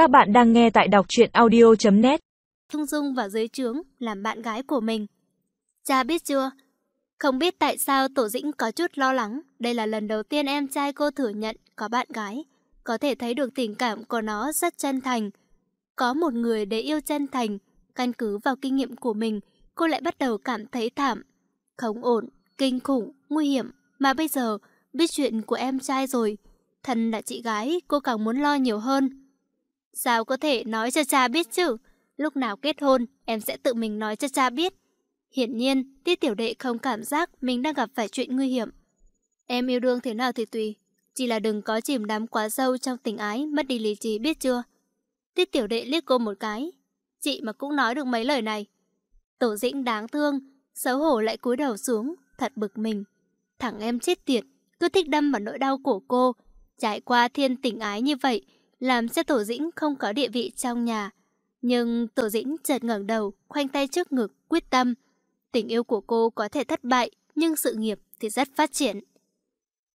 Các bạn đang nghe tại đọc truyện audio.net Thông Dung và dưới trướng làm bạn gái của mình. Cha biết chưa? Không biết tại sao Tổ Dĩnh có chút lo lắng. Đây là lần đầu tiên em trai cô thừa nhận có bạn gái. Có thể thấy được tình cảm của nó rất chân thành. Có một người để yêu chân thành. Căn cứ vào kinh nghiệm của mình, cô lại bắt đầu cảm thấy thảm. Không ổn, kinh khủng, nguy hiểm. Mà bây giờ, biết chuyện của em trai rồi. Thân là chị gái, cô càng muốn lo nhiều hơn. Sao có thể nói cho cha biết chứ? Lúc nào kết hôn, em sẽ tự mình nói cho cha biết. Hiển nhiên, Tiết Tiểu Đệ không cảm giác mình đang gặp phải chuyện nguy hiểm. Em yêu đương thế nào thì tùy, chỉ là đừng có chìm đắm quá sâu trong tình ái, mất đi lý trí biết chưa? Tiết Tiểu Đệ liếc cô một cái. Chị mà cũng nói được mấy lời này. Tổ dĩnh đáng thương, xấu hổ lại cúi đầu xuống, thật bực mình. Thằng em chết tiệt, cứ thích đâm vào nỗi đau của cô. Trải qua thiên tình ái như vậy, làm cho Tổ Dĩnh không có địa vị trong nhà. Nhưng Tổ Dĩnh chợt ngẩng đầu, khoanh tay trước ngực, quyết tâm. Tình yêu của cô có thể thất bại, nhưng sự nghiệp thì rất phát triển.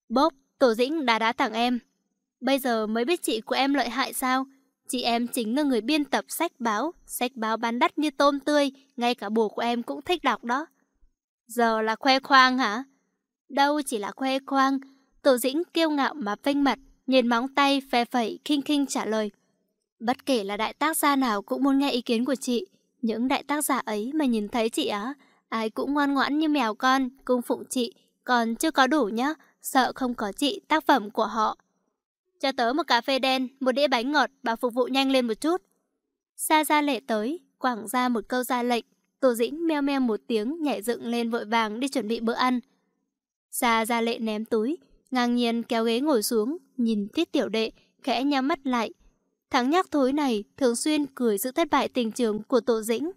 Bốp, Tổ Dĩnh đã đá thẳng em. Bây giờ mới biết chị của em lợi hại sao? Chị em chính là người biên tập sách báo, sách báo bán đắt như tôm tươi, ngay cả bố của em cũng thích đọc đó. Giờ là khoe khoang hả? Đâu chỉ là khoe khoang, Tổ Dĩnh kiêu ngạo mà phênh mặt, nhìn móng tay phe phẩy khinh khinh trả lời. Bất kể là đại tác gia nào cũng muốn nghe ý kiến của chị. Những đại tác giả ấy mà nhìn thấy chị á, ai cũng ngoan ngoãn như mèo con, cung phụng chị, còn chưa có đủ nhá, sợ không có chị tác phẩm của họ. Cho tớ một cà phê đen, một đĩa bánh ngọt, bà phục vụ nhanh lên một chút. Sa ra lệ tới, quảng ra một câu ra lệnh, Tô Dĩnh meo meo một tiếng nhảy dựng lên vội vàng đi chuẩn bị bữa ăn. Sa ra lệ ném túi, ngang nhiên kéo ghế ngồi xuống, nhìn tiết tiểu đệ, khẽ nhắm mắt lại. Thằng nhóc thối này thường xuyên cười sự thất bại tình trường của tổ dĩnh.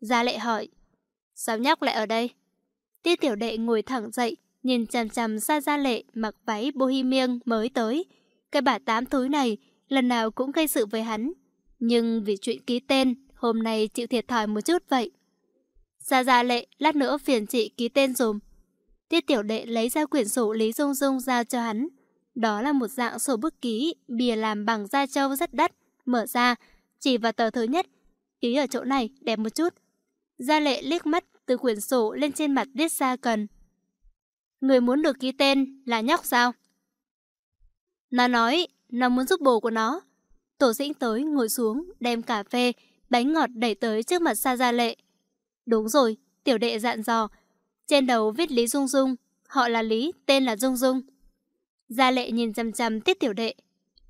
Gia lệ hỏi, sao nhóc lại ở đây? Tiết tiểu đệ ngồi thẳng dậy, nhìn chằm chằm xa gia lệ mặc váy bohemian mới tới. Cái bà tám thối này lần nào cũng gây sự với hắn. Nhưng vì chuyện ký tên, hôm nay chịu thiệt thòi một chút vậy. Gia Gia Lệ, lát nữa phiền chị ký tên dùm. Tiết tiểu đệ lấy ra quyển sổ Lý Dung Dung giao cho hắn. Đó là một dạng sổ bút ký, bìa làm bằng da trâu rất đắt. Mở ra, chỉ vào tờ thứ nhất. Ký ở chỗ này, đẹp một chút. Gia lệ liếc mắt từ quyển sổ lên trên mặt viết ra cần. Người muốn được ký tên là nhóc sao? Nó nói, nó muốn giúp bồ của nó. Tổ dĩnh tới, ngồi xuống, đem cà phê, bánh ngọt đẩy tới trước mặt Sa Gia Lệ. Đúng rồi, tiểu đệ dặn dò. Trên đầu viết Lý Dung Dung, họ là Lý, tên là Dung Dung. Gia lệ nhìn chăm chăm tiết tiểu đệ.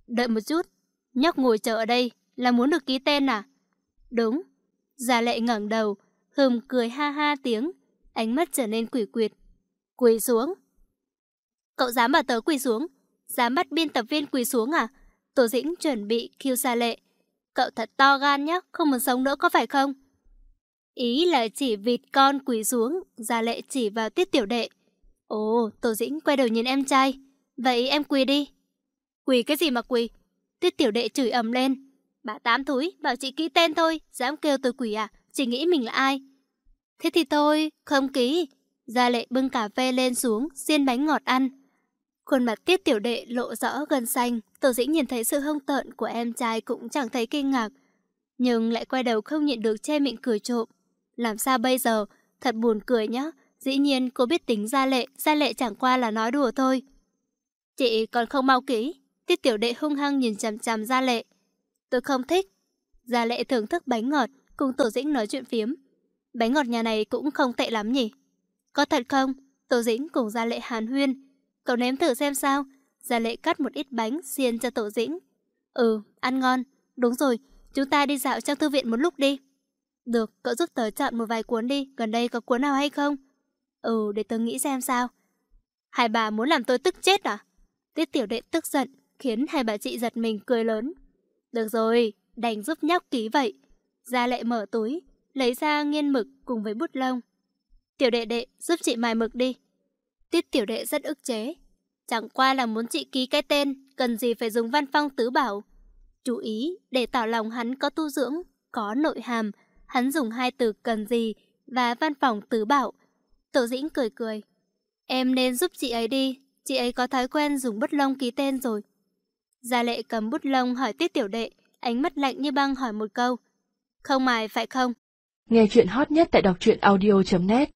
Đợi một chút, nhóc ngồi chờ ở đây là muốn được ký tên à? Đúng. Gia lệ ngẩng đầu, hừm cười ha ha tiếng, ánh mắt trở nên quỷ quyệt. Quỳ xuống. Cậu dám bảo tớ quỳ xuống? Dám bắt biên tập viên quỳ xuống à? Tổ dĩnh chuẩn bị khiêu Gia lệ. Cậu thật to gan nhá, không muốn sống nữa có phải không? Ý là chỉ vịt con quỳ xuống, Gia lệ chỉ vào tiết tiểu đệ. Ồ, Tổ dĩnh quay đầu nhìn em trai. Vậy em quỳ đi. Quỳ cái gì mà quỳ? Tiết tiểu đệ chửi ầm lên. Bà tám thúi, bảo chị ký tên thôi, dám kêu tôi quỳ à? Chị nghĩ mình là ai? Thế thì thôi, không ký. Gia lệ bưng cà phê lên xuống, xiên bánh ngọt ăn. Khuôn mặt tiết tiểu đệ lộ rõ gần xanh, tổ dĩnh nhìn thấy sự hông tợn của em trai cũng chẳng thấy kinh ngạc. Nhưng lại quay đầu không nhịn được che miệng cười trộm. Làm sao bây giờ? Thật buồn cười nhá. Dĩ nhiên cô biết tính gia lệ, gia lệ chẳng qua là nói đùa thôi. Chị còn không mau kỹ. Tiết tiểu đệ hung hăng nhìn chằm chằm Gia Lệ. Tôi không thích. Gia Lệ thưởng thức bánh ngọt, cùng Tổ Dĩnh nói chuyện phiếm. Bánh ngọt nhà này cũng không tệ lắm nhỉ? Có thật không? Tổ Dĩnh cùng Gia Lệ hàn huyên. Cậu nếm thử xem sao. Gia Lệ cắt một ít bánh xiên cho Tổ Dĩnh. Ừ, ăn ngon. Đúng rồi, chúng ta đi dạo trong thư viện một lúc đi. Được, cậu giúp tớ chọn một vài cuốn đi, gần đây có cuốn nào hay không? Ừ, để tớ nghĩ xem sao. Hai bà muốn làm tôi tức chết à? Tiết tiểu đệ tức giận, khiến hai bà chị giật mình cười lớn. Được rồi, đành giúp nhóc ký vậy. Gia lệ mở túi, lấy ra nghiên mực cùng với bút lông. Tiểu đệ đệ, giúp chị mài mực đi. Tiết tiểu đệ rất ức chế. Chẳng qua là muốn chị ký cái tên, cần gì phải dùng văn phong tứ bảo. Chú ý, để tỏ lòng hắn có tu dưỡng, có nội hàm, hắn dùng hai từ cần gì và văn phòng tứ bảo. Tổ dĩnh cười cười. Em nên giúp chị ấy đi, chị ấy có thói quen dùng bút lông ký tên rồi. Gia lệ cầm bút lông hỏi tiết tiểu đệ, ánh mắt lạnh như băng hỏi một câu. Không mài phải không? Nghe chuyện hot nhất tại đọc truyện audio.net